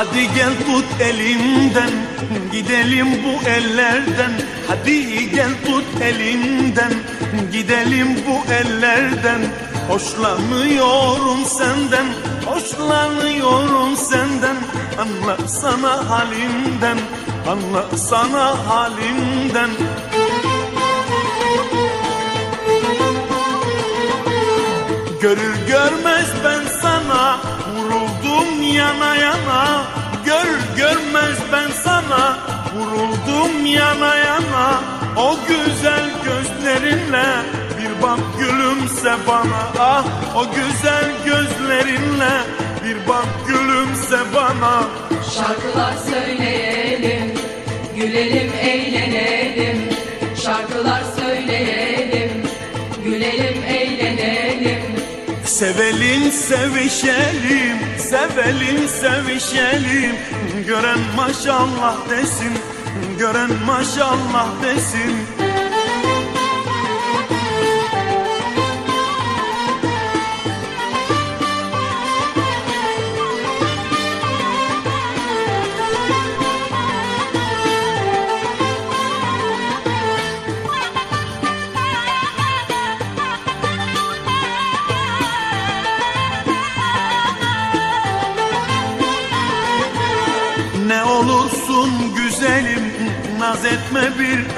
Hadi gel tut elimden Gidelim bu ellerden. Hadi gel tut elimden Gidelim bu ellerden. Hoşlanıyorum senden Hoşlanıyorum senden. Anlasana halimden Anlasana halimden Görür görmez ben sana vuruldum yana yana görmez ben sana vuruldum yana yana O güzel gözlerinle bir bak gülümse bana Ah o güzel gözlerinle bir bak gülümse bana Şarkılar söyleyelim, gülelim, eğlenelim. Şarkılar söyleyelim, gülelim, eğlenelim. Sevelim sevişelim, sevelim sevişelim Gören maşallah desin, gören maşallah desin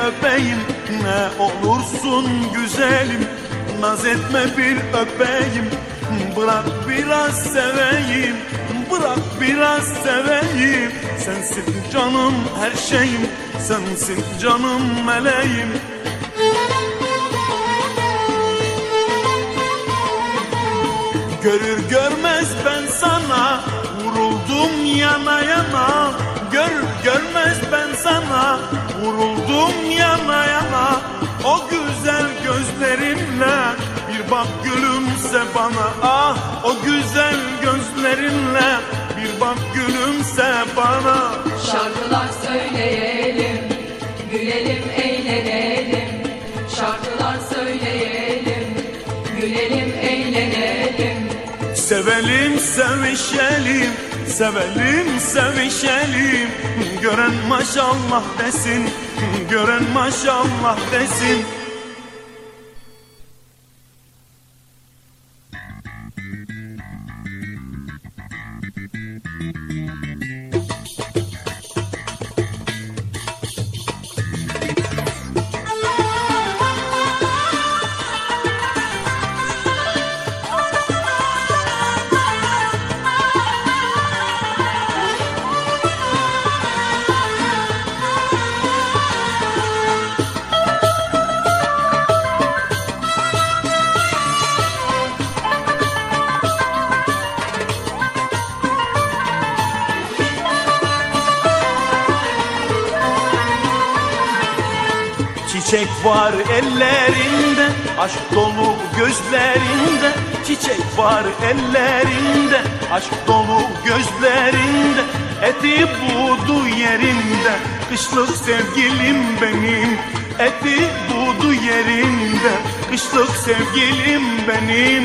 öpeyim Ne olursun güzelim. Naz etme bir öpeyim Bırak biraz seveyim Bırak biraz seveyim. Sensin canım her şeyim Sensin canım meleğim. Görür görmez ben sana vuruldum yana yana. Görür görmez ben sana vuruldum yana yana O güzel gözlerinle bir bak gülümse bana Ah o güzel gözlerinle bir bak gülümse bana Şarkılar söyleyelim, gülelim, eğlenelim. Şarkılar söyleyelim, gülelim, eğlenelim. Sevelim sevişelim Sevelim sevişelim. Gören maşallah desin. Gören maşallah desin var ellerinde, aşk dolu gözlerinde. Çiçek var ellerinde, aşk dolu gözlerinde. Eti budu yerinde, kışlık sevgilim benim. Eti budu yerinde, kışlık sevgilim benim.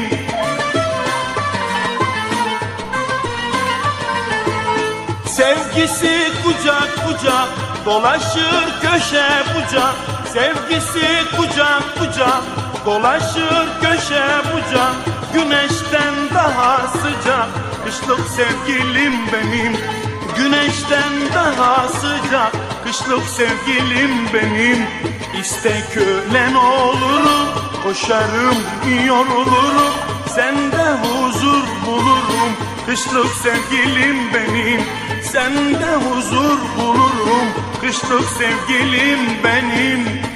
Sevgisi kucak kucak dolaşır köşe bucak Sevgisi kucak kucak dolaşır köşe bucak. Güneşten daha sıcak kışlık sevgilim benim. Güneşten daha sıcak kışlık sevgilim benim. İste kölen olurum koşarım yorulurum. Sende huzur bulurum Kışlık sevgilim benim. Sende huzur bulurum Kışlık sevgilim benim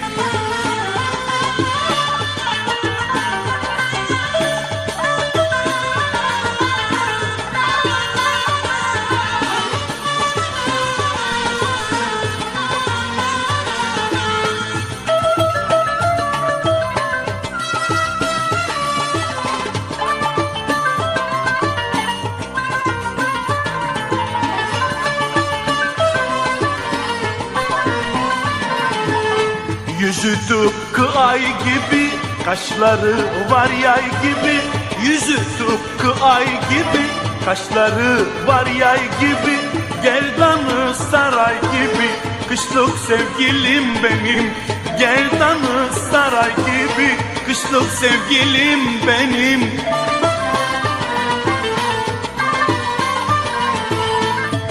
Yüzü tıpkı ay gibi Kaşları var yay gibi. Yüzü tıpkı ay gibi Kaşları var yay gibi. Gerdanı saray gibi kışlık sevgilim benim. Gerdanı saray gibi kışlık sevgilim benim.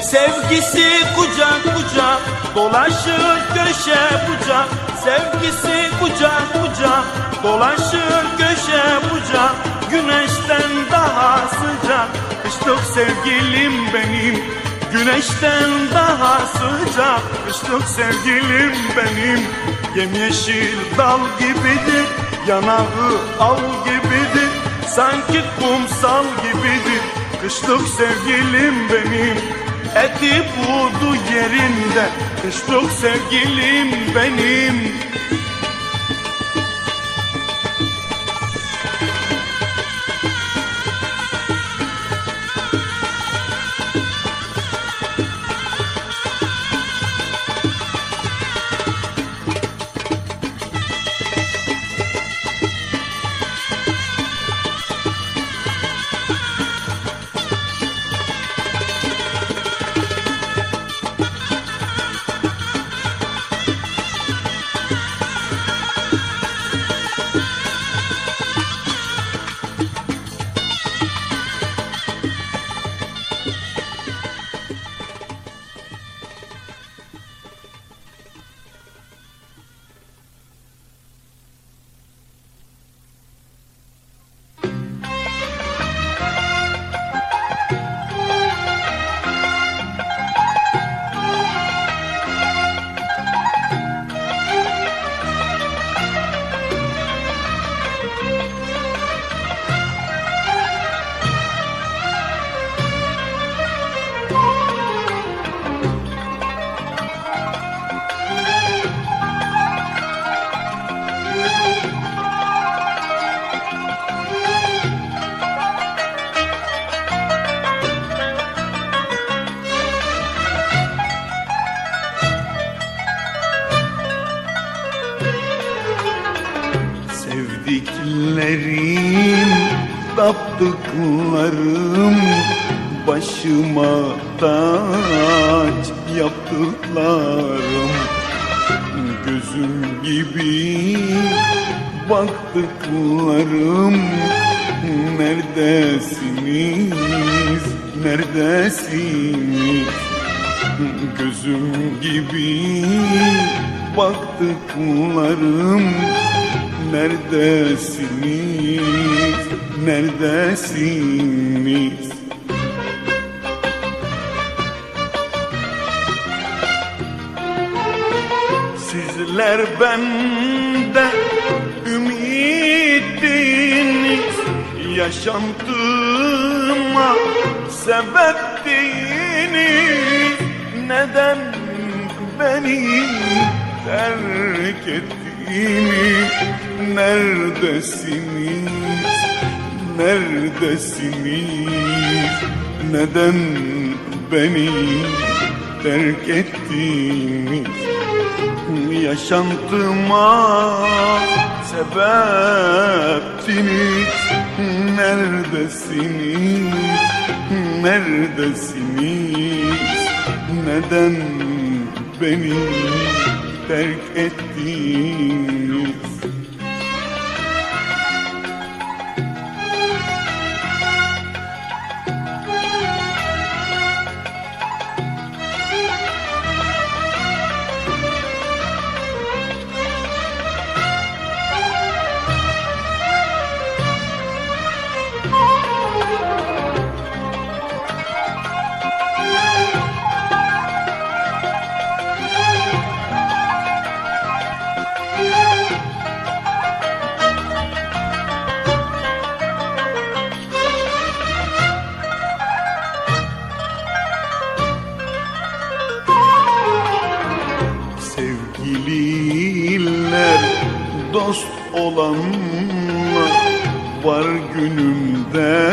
Sevgisi kucak kucak dolaşır köşe bucak Sevgisi kucak kucak dolaşır köşe bucak Güneşten daha sıcak kışlık sevgilim benim. Güneşten daha sıcak kışlık sevgilim benim. Yemyeşil dal gibidir yanağı al gibidir. Sanki kumsal gibidir kışlık sevgilim benim. Eti budu yerinde kışlık sevgilim benim Başıma taç yaptıklarım. Gözüm gibi baktıklarım. Neredesiniz, neredesiniz? Gözüm gibi baktıklarım. Neredesiniz, Yaşantıma sebettiniz Neden beni terk ettiniz Neredesiniz, neredesiniz? Neden beni terk ettiniz yaşantıma sebeptiniz Neredesiniz, neredesiniz? Neden beni terk ettiniz olanlar var günümde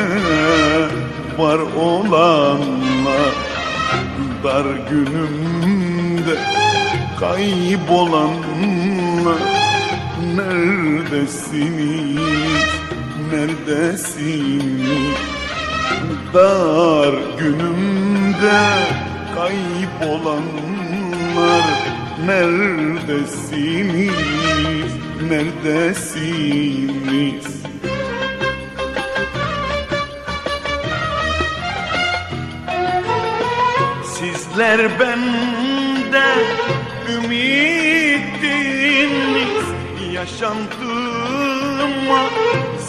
var olanlar dar günümde kaybolanlar neredesiniz neredesiniz? Dar günümde kaybolanlar Neredesiniz, neredesiniz? Sizler bende ümittiniz Yaşantıma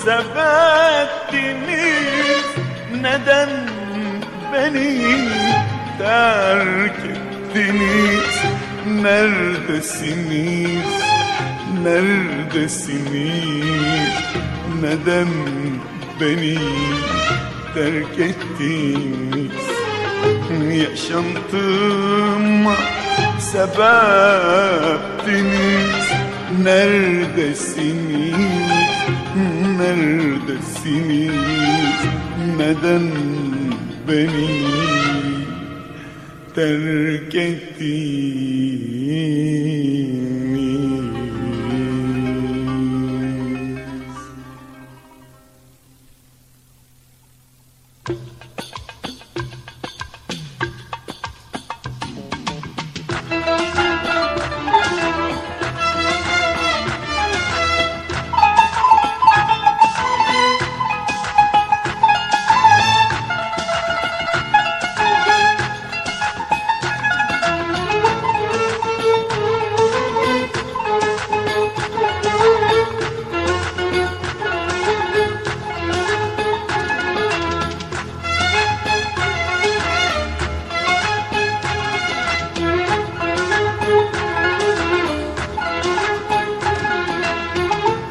sebettiniz. Neden beni terk ettiniz Neredesiniz, neredesiniz? Neden beni terk ettiniz? Yaşantıma sebeptiniz Neredesiniz, neredesiniz? Neden beni terk ettiniz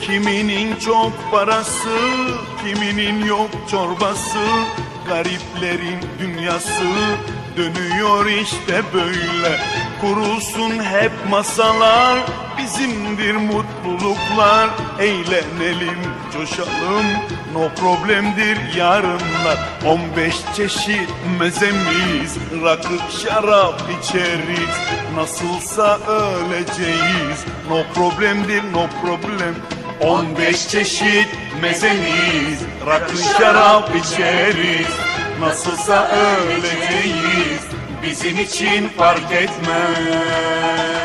Kiminin çok parası, kiminin yok çorbası. Gariplerin dünyası dönüyor işte böyle. Kurulsun hep masalar, bizimdir mutluluklar. Eğlenelim, coşalım, no problemdir yarınlar. 15 çeşit mezemiz, rakı şarap içeriz. Nasılsa öleceğiz, no problemdir no problem 15 çeşit mezemiz, rakı şarap içeriz. Nasılsa öleceğiz, bizim için fark etmez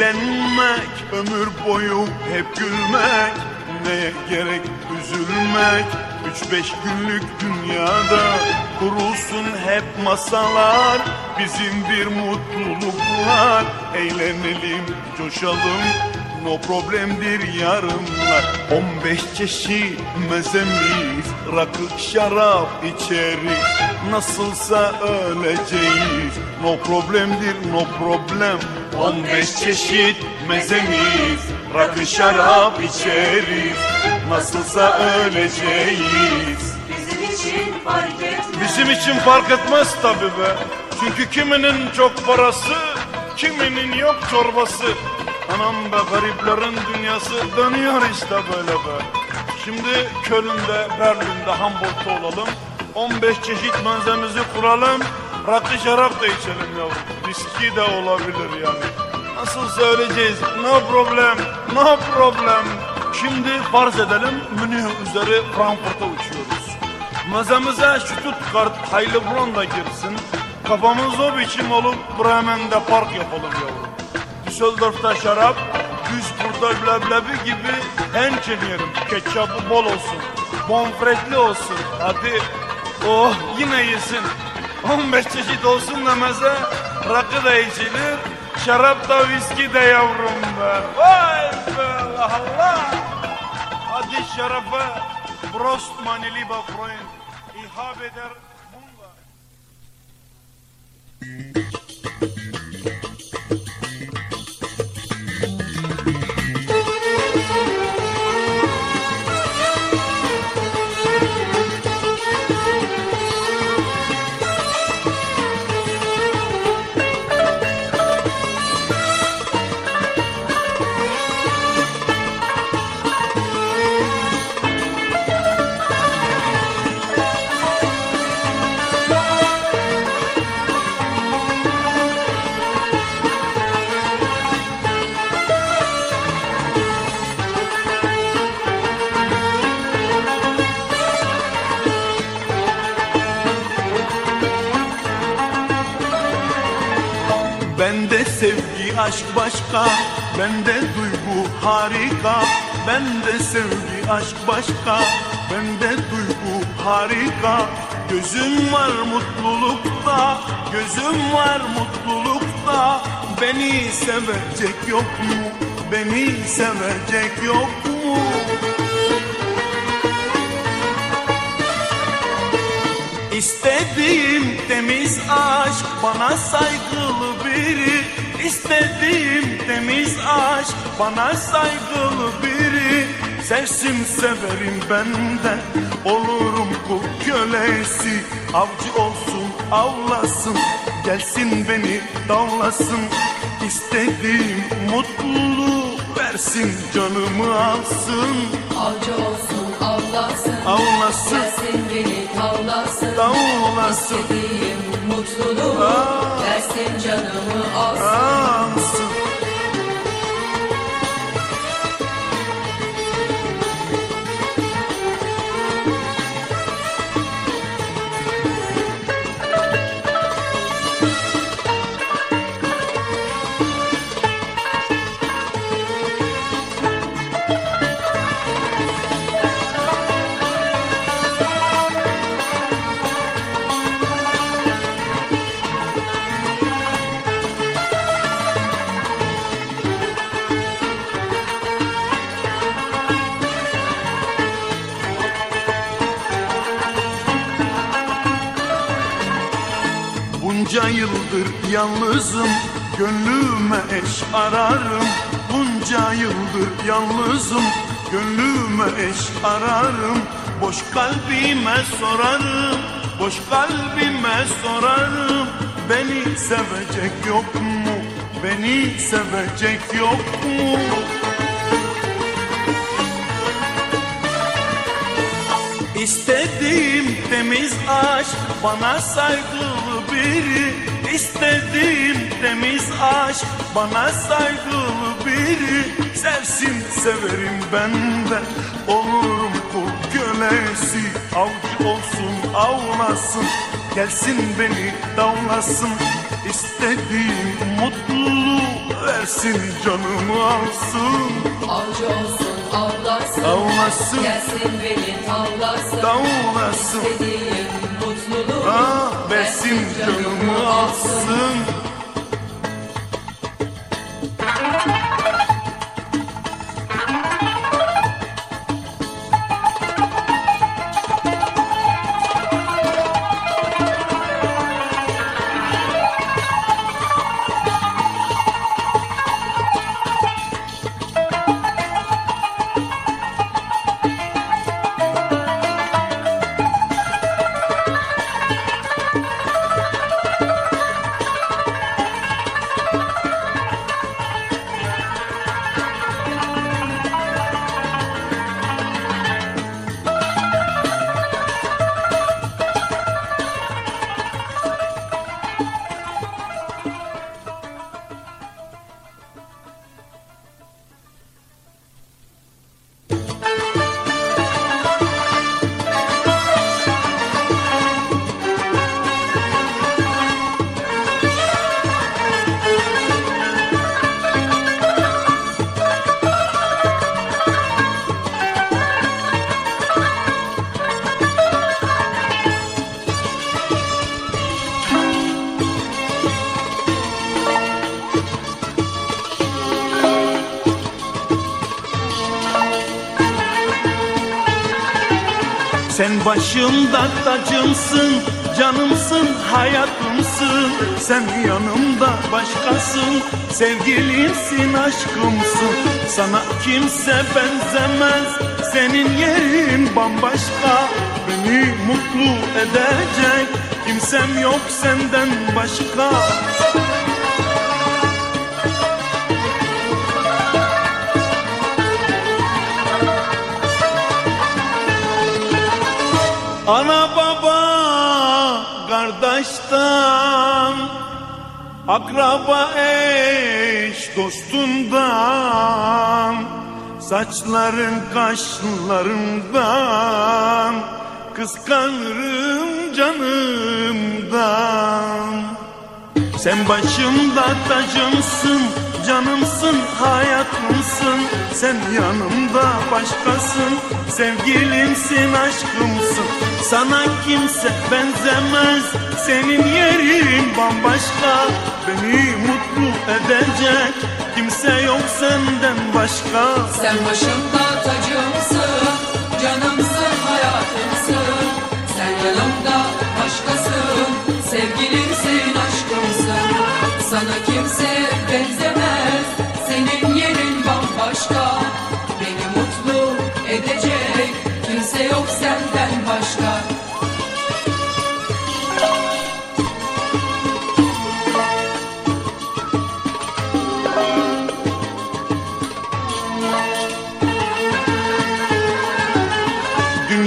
eğlenmek Ömür boyu hep gülmek Neye gerek üzülmek? Üç beş günlük dünyada Kurulsun hep masalar Bizimdir mutluluklar Eğlenelim, coşalım No problemdir yarınlar 15 çeşit mezemiz Rakı şarap içeriz. Nasılsa öleceğiz No problemdir no problem 15 çeşit mezemiz Rakı şarap içeriz Nasılsa öleceğiz Bizim için fark etmez Bizim için fark etmez tabi be. Çünkü kiminin çok parası, kiminin yok çorbası. Anam be gariplerin dünyası dönüyor işte böyle be. Şimdi Köln'de, Berlin'de, Hamburg'da olalım. 15 çeşit manzemizi kuralım. Rakı şarap da içelim yavrum. Viski de olabilir yani. Nasıl söyleyeceğiz? No problem, no problem. Şimdi farz edelim Münih üzeri Frankfurt'a uçuyoruz. Mezemize Stuttgart Heilbronn da girsin. Kafamız o biçim olup Bremen'de park yapalım yavrum. Düsseldorf'ta şarap, Duisburg'da leblebi gibi hençin yerim. Ketçapı bol olsun, bonfretli olsun. Hadi oh yine yesin. 15 çeşit olsun da rakı da içilir, şarap da viski de yavrum be. Vay be Allah Allah. Hadi şerefe, Prost meine lieber Freund. Ich habe aşk başka Bende duygu harika Bende sevgi aşk başka Bende duygu harika Gözüm var mutlulukta Gözüm var mutlulukta Beni sevecek yok mu? Beni sevecek yok mu? İstediğim temiz aşk bana saygılı biri İstediğim temiz aşk bana saygılı biri. Sevsin severim benden. Olurum kul kölesi. Avcı olsun avlasın. Gelsin beni davlasın İstediğim mutluluğu versin canımı alsın. Avcı olsun avlasın Avlasın. Gelsin beni tavlasın Davlasın. İstediğim mutluluğu Aa. Versin canımı alsın alsın Bunca yıldır yalnızım. Gönlüme eş ararım. Bunca yıldır yalnızım. Gönlüme eş ararım. Boş kalbime sorarım. Boş kalbime sorarım. Beni sevecek yok mu? Beni sevecek yok mu? İstediğim temiz aşk bana saygılı biri İstediğim temiz aşk bana saygılı biri Sevsin severim ben de. Olurum kul kölesi Avcı olsun avlasın gelsin beni davlasın. İstediğim mutluluğu versin canımı alsın. Avcı olsun avlasın Avlasın. Gelsin beni tavlasın Davlasın. İstediğim Ah versin canımı alsın başımda tacımsın, canımsın, hayatımsın. Sen yanımda başkasın, sevgilimsin, aşkımsın. Sana kimse benzemez, senin yerin bambaşka. Beni mutlu edecek, kimsem yok senden başka Ana baba kardeşten Akraba eş dostundan Saçların kaşlarından Kıskanırım canımdan. Sen başımda tacımsın, canımsın, hayatımsın. Sen yanımda başkasın, sevgilimsin, aşkımsın Sana kimse benzemez, senin yerin bambaşka Beni mutlu edecek kimse yok senden başka Sen başımda tacımsın, canımsın, hayatımsın. Sen yanımda başkasın, sevgilimsin, aşkımsın. Sana kimse benzemez,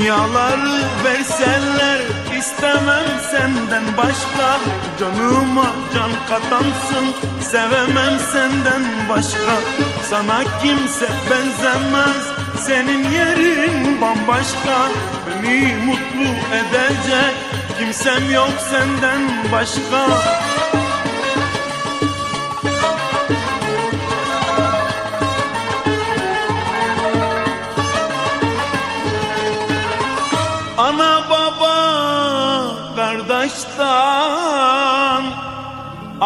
Dünyaları verseler istemem senden başka Canıma can katansın sevemem senden başka. Sana kimse benzemez senin yerin bambaşka. Beni mutlu edecek kimsem yok senden başka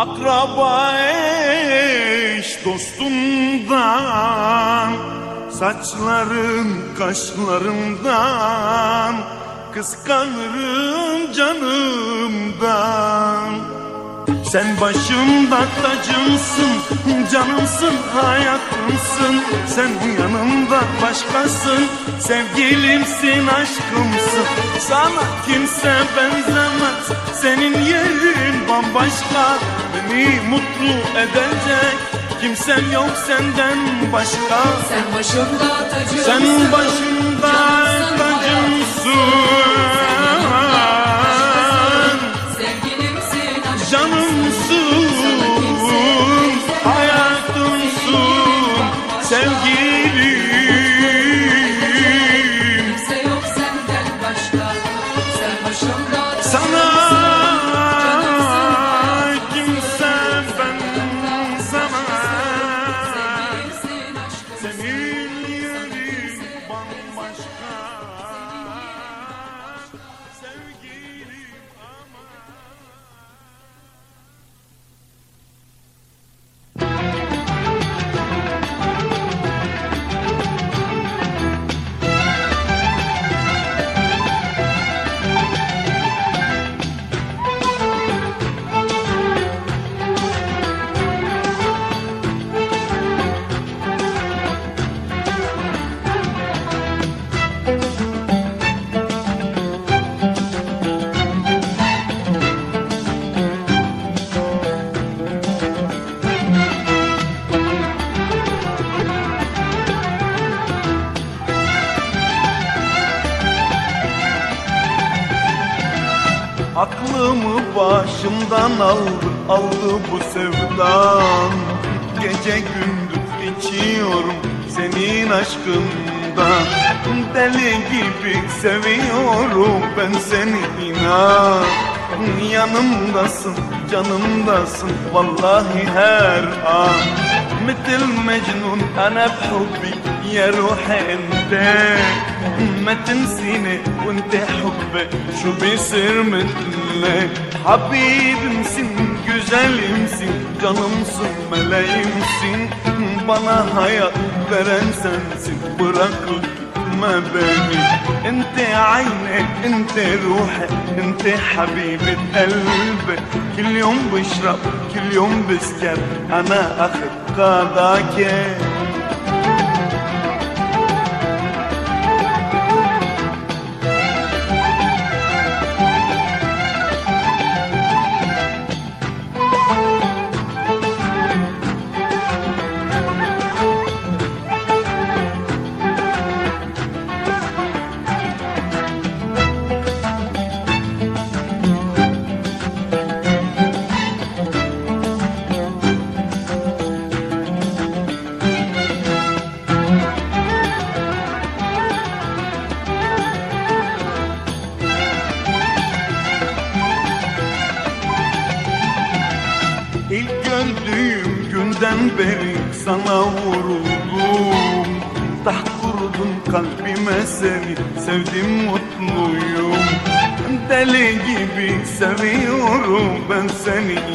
Akraba eş dostundan Saçların kaşlarından Kıskanırım canımdan. Sen başımda tacımsın, canımsın, hayatımsın. Sen yanımda başkasın, sevgilimsin, aşkımsın. Sana kimse benzemez, senin yerin bambaşka Beni mutlu edecek, kimsem yok senden başka. Sen başımda tacımsın, Sen başımda tacımsın seviyorum ben seni inan Yanımdasın, canımdasın vallahi her an مثل مجنون انا بحبي يا روحي انت ما تنسيني وانت حبي شو بيصير مثلك Habibimsin, güzelimsin, canımsın, meleğimsin Bana hayat veren sensin, bırakıp gitme beni انت عيني انت روحي انت حبيبة قلبي. كل يوم بشرب كل يوم بسكر أنا اخذ قادك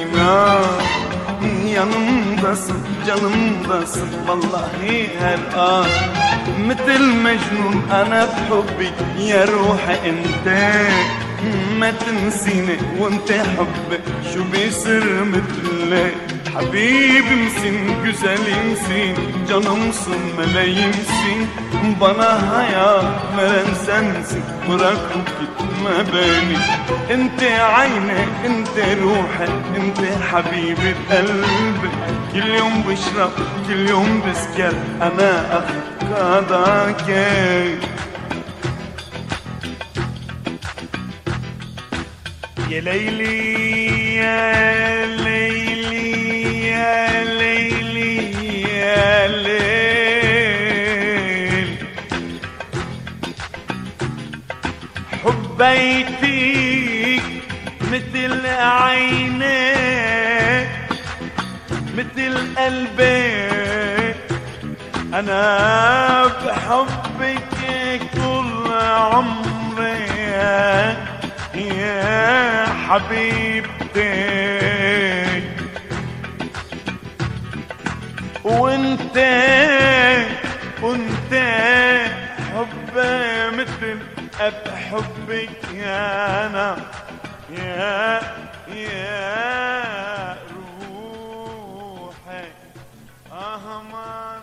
inan Yanımdasın canımdasın vallahi her مثل مجنون أنا بحبك يا روحي أنت ما تنسيني وأنت حبك شو بيصير مثلك؟ حبيبي misin güzelimsin canımsın meleğimsin bana hayat veren sensin bırakıp gitme beni انت عيني انت روحي انت حبيبي قلبي كل يوم بشرب كل يوم بسكر انا افقدك يا ليلي يا ليلي حبيتك مثل عينيك مثل قلبك أنا بحبك طول عمري. يا حبيبتي. وأنت وأنت حبي مثل بحبك يا أنا يا يا روحي. اهمان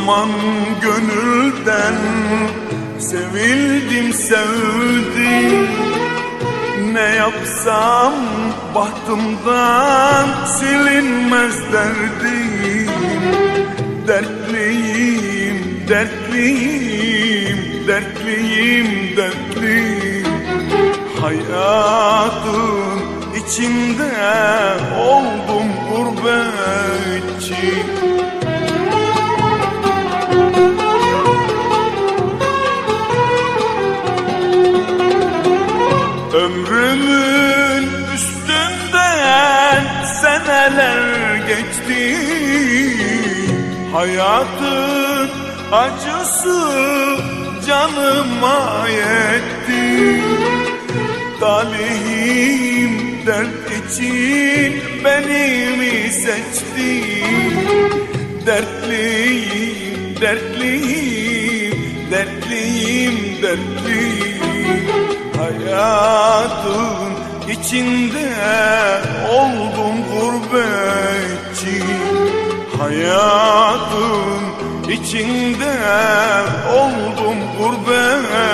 zaman gönülden sevildim sevdim. Ne yapsam bahtımdan silinmez derdim. Dertliyim, dertliyim, dertliyim, dertliyim. Hayatın içinde Hayatın acısı canıma yetti. Talihim dert için beni mi seçti? Dertliyim, dertliyim, dertliyim, dertliyim. Hayatın içinde oldum gurbetçi. Hayatın içinde oldum gurbetçi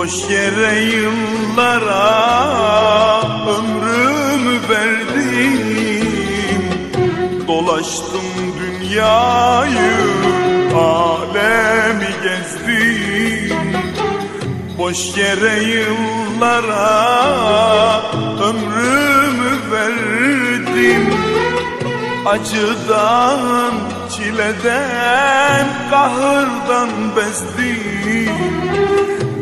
Boş yere yıllara ömrümü verdim Dolaştım dünyayı, alemi gezdim Boş yere yıllara ömrümü verdim Acıdan, çileden, kahırdan bezdim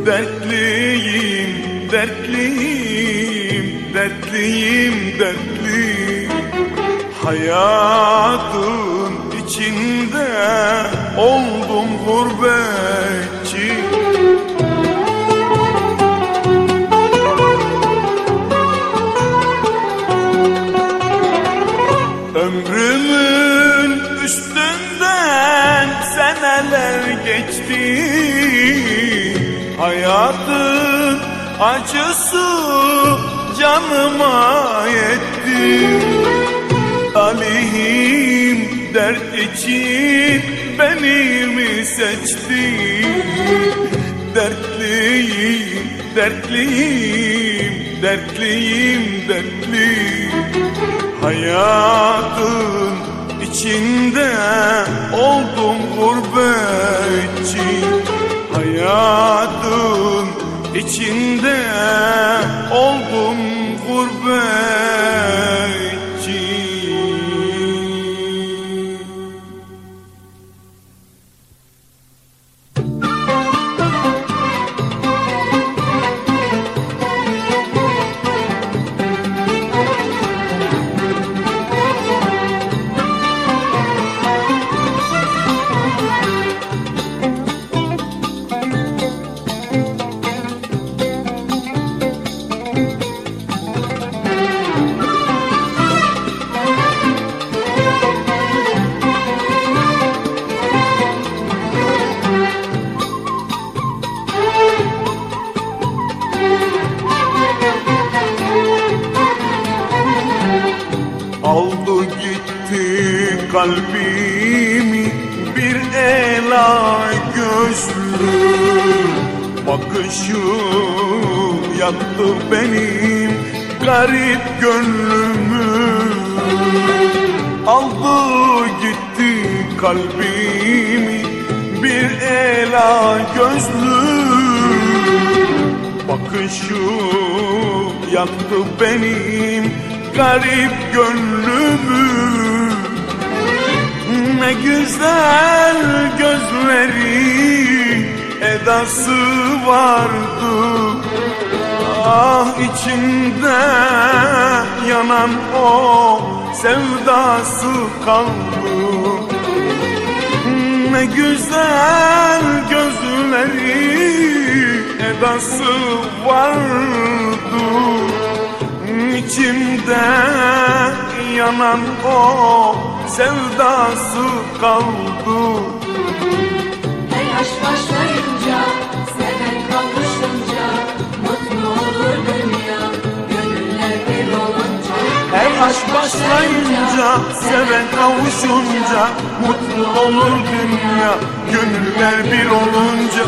Dertliyim, dertliyim, dertliyim, dertliyim. Hayatın içinde oldum gurbetçi Hayatın acısı canıma yetti. Talihim dert için beni mi seçti? Dertliyim, dertliyim, dertliyim, dertliyim. Hayatın içinde oldum gurbetçi Hayatın içinde oldum gurbetçi Bakışı yaktı benim garip gönlümü. Aldı gitti kalbimi bir ela gözlü. Bakışı yaktı benim garip gönlümü. Ne güzel gözleri edası vardı. Ah içinde yanan o sevdası kaldı. Ne güzel gözleri edası vardı. İçimde yanan o sevdası kaldı. Her aşk başlayınca, Her aşk başlayınca, seven kavuşunca Mutlu olur dünya, gönüller bir olunca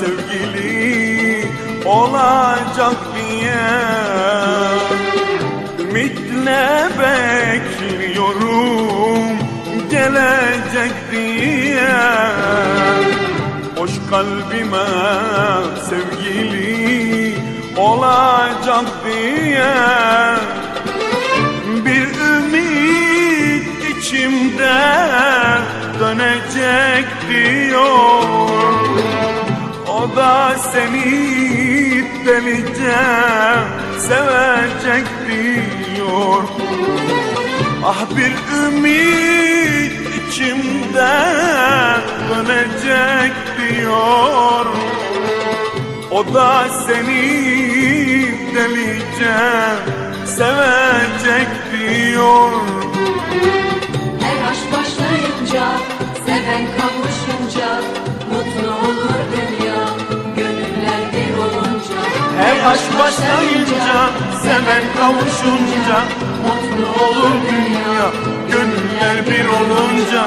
sevgili olacak diye. Ümitle bekliyorum gelecek diye. Boş kalbime sevgili olacak diye. Bir ümit içimde dönecek diyor O da seni delice sevecek diyor. Ah bir ümit içimde dönecek diyor. O da seni delice sevecek diyor. Her aşk başlayınca Seven kavuşunca Mutlu olur dünya Her aşk başlayınca, seven kavuşunca Mutlu Olur dünya, gönüller bir olunca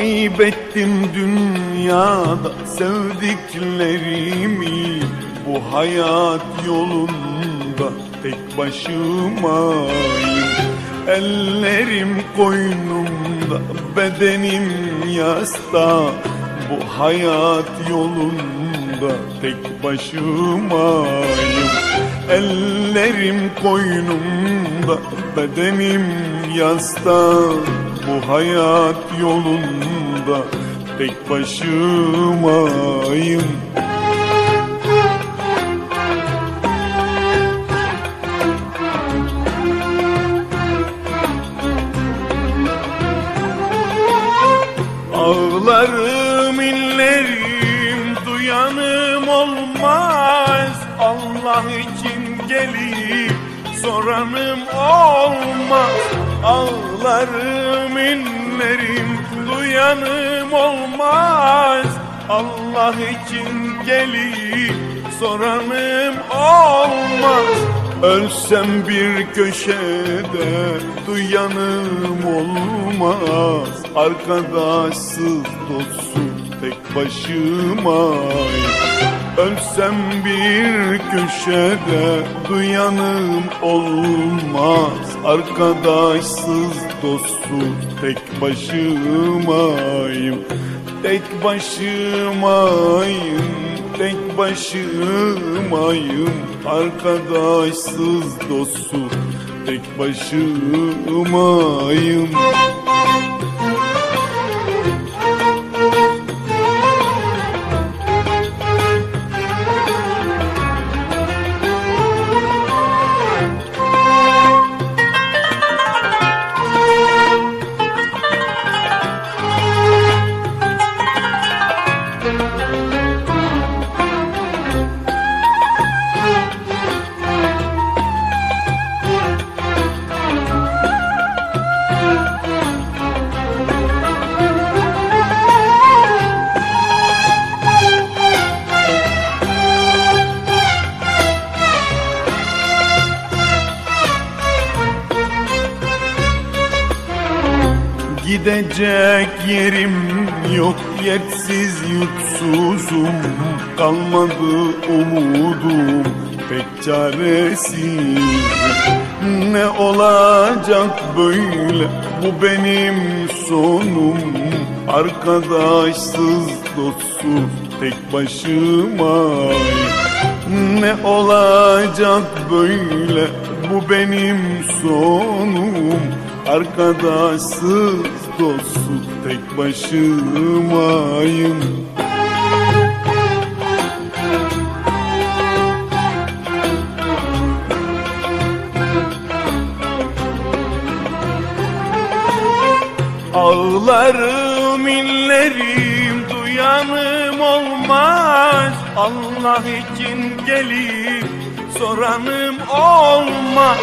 Kaybettim dünyada sevdiklerimi. Bu hayat yolunda tek başımayım. Ellerim koynumda bedenim yasta. Bu hayat yolunda tek başımayım. Ellerim koynumda bedenim yasta Bu hayat yolunda tek başımayım. Ağlarım inlerim duyanım olmaz. Allah için gelip soranım olmaz. Ağlarım inlerim duyanım olmaz. Allah için gelip soranım olmaz. Ölsem bir köşede duyanım olmaz. Arkadaşsız dostsuz tek başımayım Ölsem bir köşede duyanım olmaz. Arkadaşsız dostsuz tek başımayım. Tek başımayım tek başımayım. Arkadaşsız dostsuz tek başımayım Gidecek yerim yok yersiz yutsuzum. Kalmadı umudum pek çaresiz. Ne olacak böyle? Bu benim sonum. Arkadaşsız dostsuz tek başımayım ne olacak böyle? Bu benim sonum. Arkadaşsız dostsuz tek başımayım Ağlarım inlerim duyanım olmaz. Allah için gelip soranım olmaz.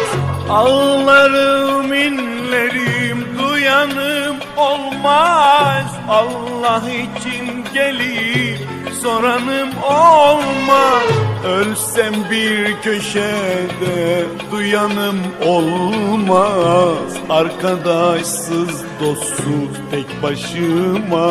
Ağlarım inlerim duyanım olmaz. Allah için gelip soranım olmaz. Ölsem bir köşede duyanım olmaz. Arkadaşsız dostsuz tek başıma.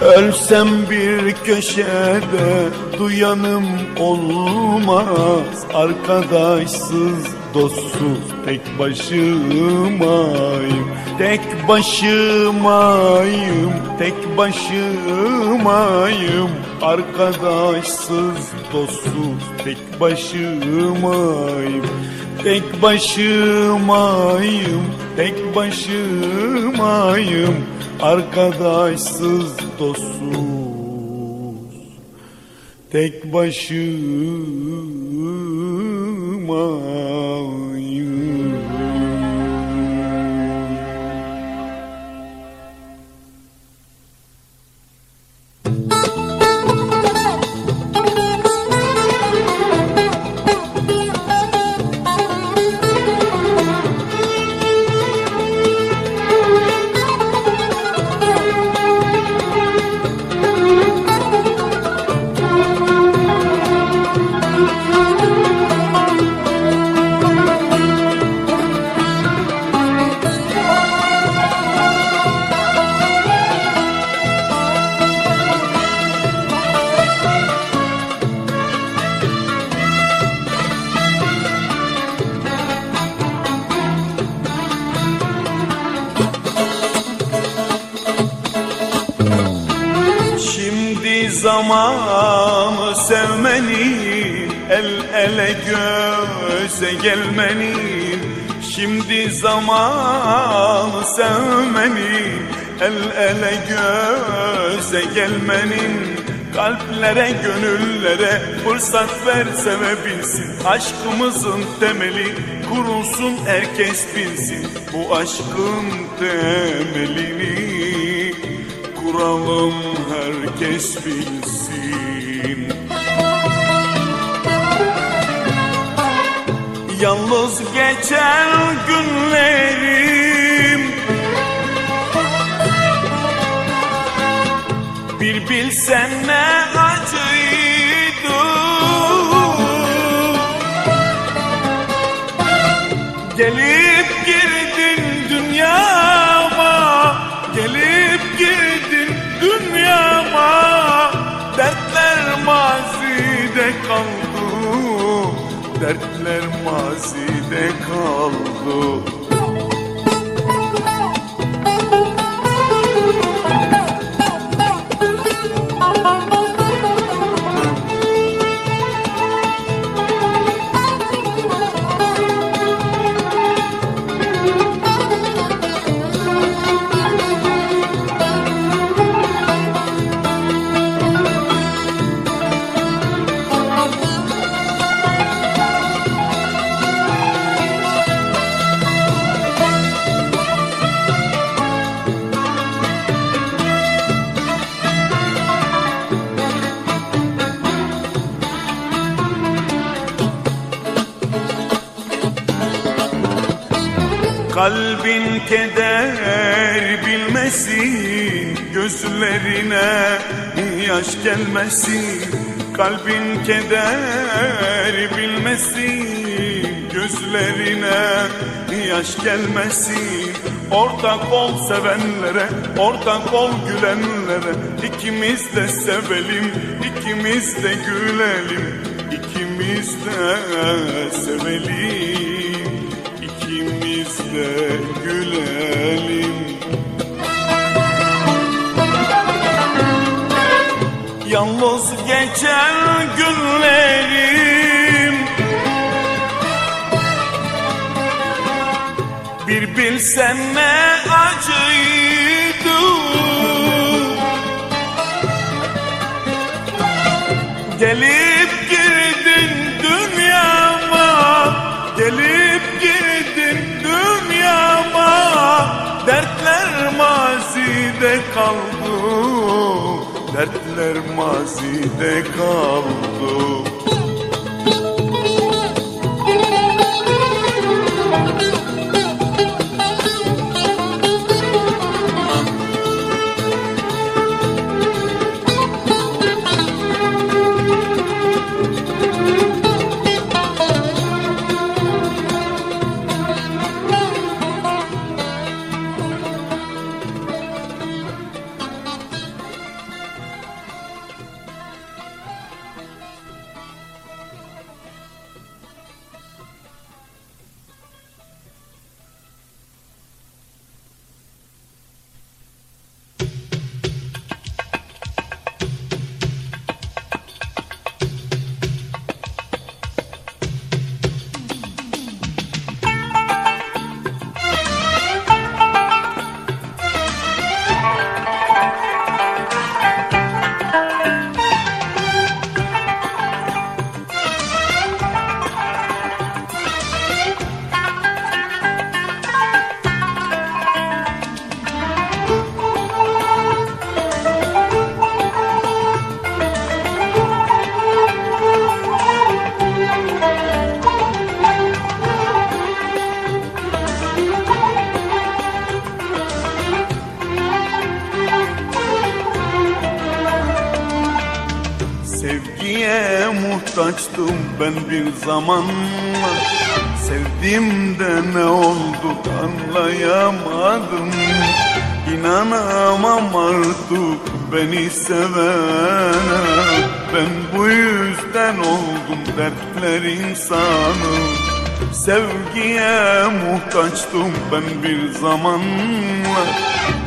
Ölsem bir köşede duyanım olmaz. Arkadaşsız dostsuz tek başımayım. Tek başımayım, tek başımayım. Arkadaşsız dostsuz tek başımayım. Tek başımayım, tek başımayım. Arkadaşsız dostsuz Tek başımayım ما göze gelmenin Şimdi zamanı sevmenin El ele göze gelmenin Kalplere gönüllere fırsat ver sevebilsin. Aşkımızın temeli kurulsun herkes bilsin. Bu aşkın temelini kuralım herkes bilsin Yalnız geçen günlerim Bir bilsen ne acıydı? Gelip girdin dünyama Gelip girdin dünyama. Dertler mazide kaldı Dertler mazide kaldı Gözlerine yaş gelmesin Kalbin keder bilmesin Gözlerine yaş gelmesin Ortak ol sevenlere, ortak ol gülenlere İkimiz de sevelim, ikimiz de gülelim İkimiz de sevelim İkimiz de Yalnız geçen günlerim Bir bilsen ne acıydı? Gelip girdin dünyama Gelip girdin dünyama. Dertler mazide kaldı dertler mazide kaldı zamanlar Sevdiğimde ne oldu anlayamadım. İnanamam artık beni sevene. Ben bu yüzden oldum dertler insanı. Sevgiye muhtaçtım ben bir zamanlar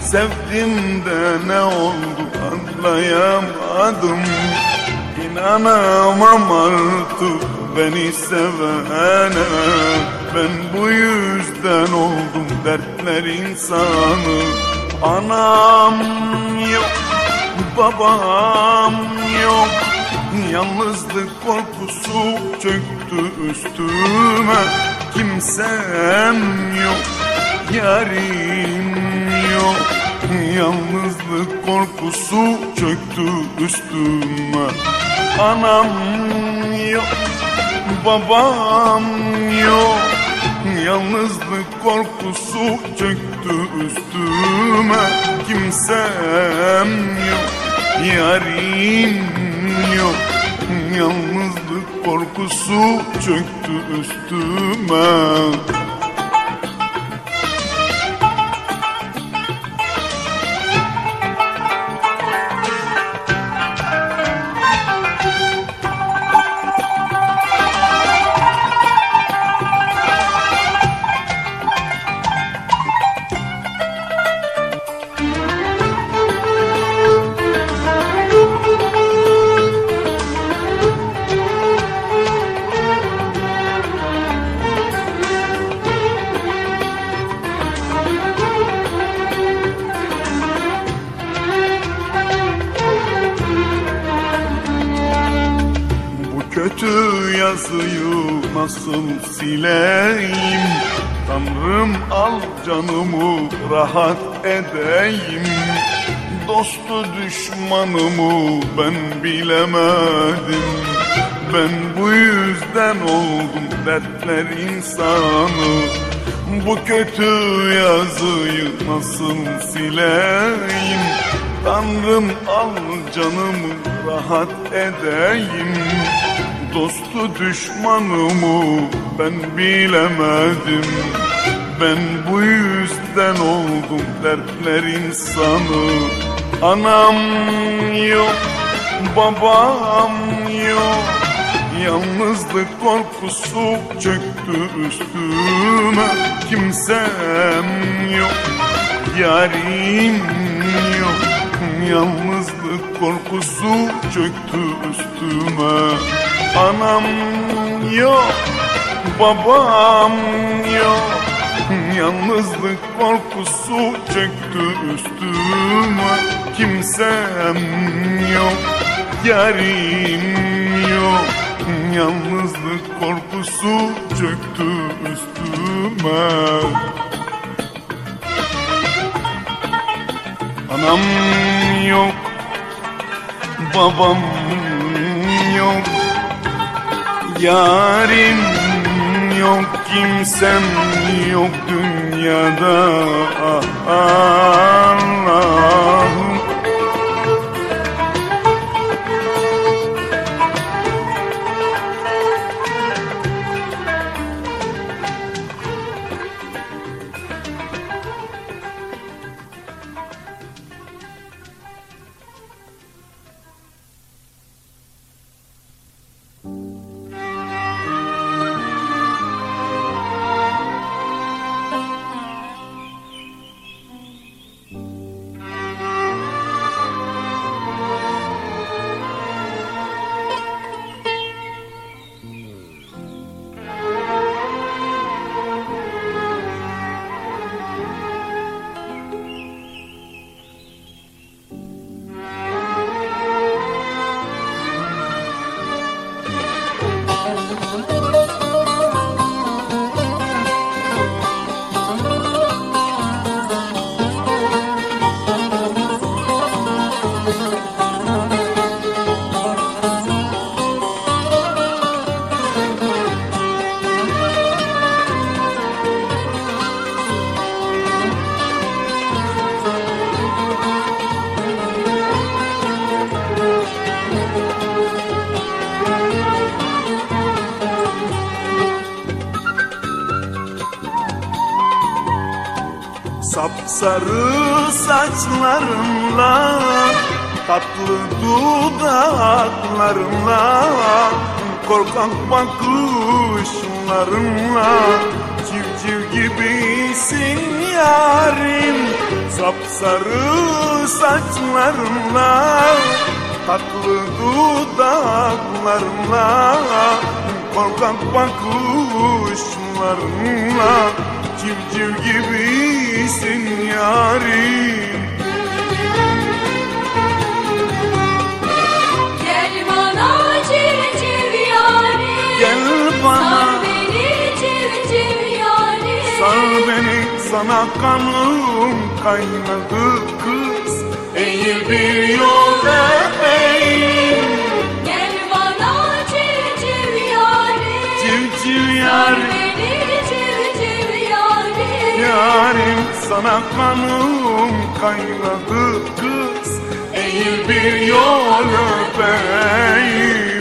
Sevdiğimde ne oldu anlayamadım. İnanamam artık beni sevene Ben bu yüzden oldum dertler insanı. Anam yok, babam yok Yalnızlık korkusu çöktü üstüme. Kimsem yok, yarim yok Yalnızlık korkusu çöktü üstüme. Anam yok, babam yok. Yalnızlık korkusu çöktü üstüme. Kimsem yok, yarim yok. Yalnızlık korkusu çöktü üstüme kötü yazıyı nasıl sileyim. Tanrım al canımı rahat edeyim. Dostu düşmanımı ben bilemedim. Ben bu yüzden oldum dertler insanı. Bu kötü yazıyı nasıl sileyim. Tanrım al canımı rahat edeyim Dostu düşmanımı ben bilemedim. Ben bu yüzden oldum dertler insanı. Anam yok, babam yok. Yalnızlık korkusu çöktü üstüme. Kimsem yok, yarim yok. Yalnızlık korkusu çöktü üstüme Anam yok, babam yok. Yalnızlık korkusu çöktü üstüme. Kimsem yok, yarim yok. Yalnızlık korkusu çöktü üstüme. Anam yok, babam yok Yarim yok kimsem yok dünyada. Ah, Allah'ım saçlarımla Tatlı dudaklarımla Korkak bakışlarımla Civciv gibisin yarim Sapsarı saçlarımla Tatlı dudaklarımla Korkak bakışlarımla Civciv gibisin yarim bana. Sar beni civciv yarim Sar beni sana kanım kaynadı kız. Eğil bir yol öpeyim Gel bana civciv yarim Civciv Sar yarim beni civciv yarim Yarim sana kanım kaynadı kız. Eğil bir yol öpeyim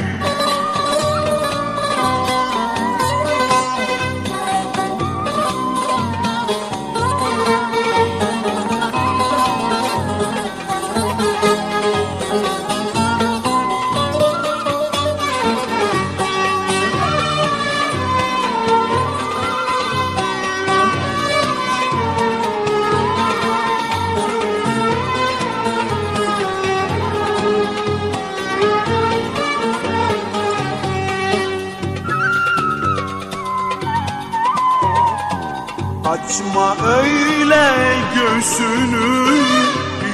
Açma öyle göğsünü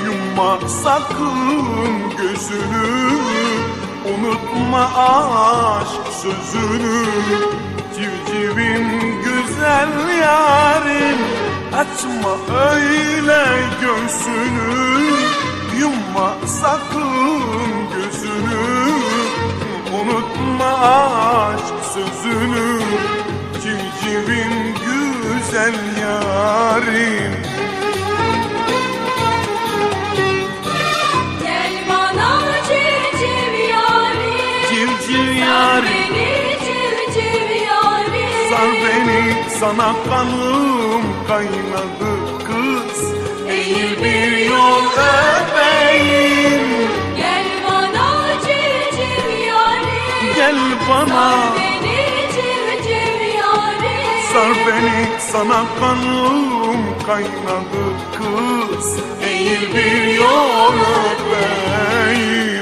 Yumma sakın gözünü. Unutma aşk sözünü Civcivim güzel yarim. Açma öyle göğsünü Yumma sakın gözünü. Unutma aşk sözünü Civcivim güzel yarim Gel bana civciv yarim Civciv yarim beni civciv yarim Sar beni sana kanım kaynadı kız. Eğil bir yol öpeyim Gel bana civciv yarim Gel bana. Sar beni civciv yarim Sar beni sana kanım kaynadı kız Eğil bir yol öpeyim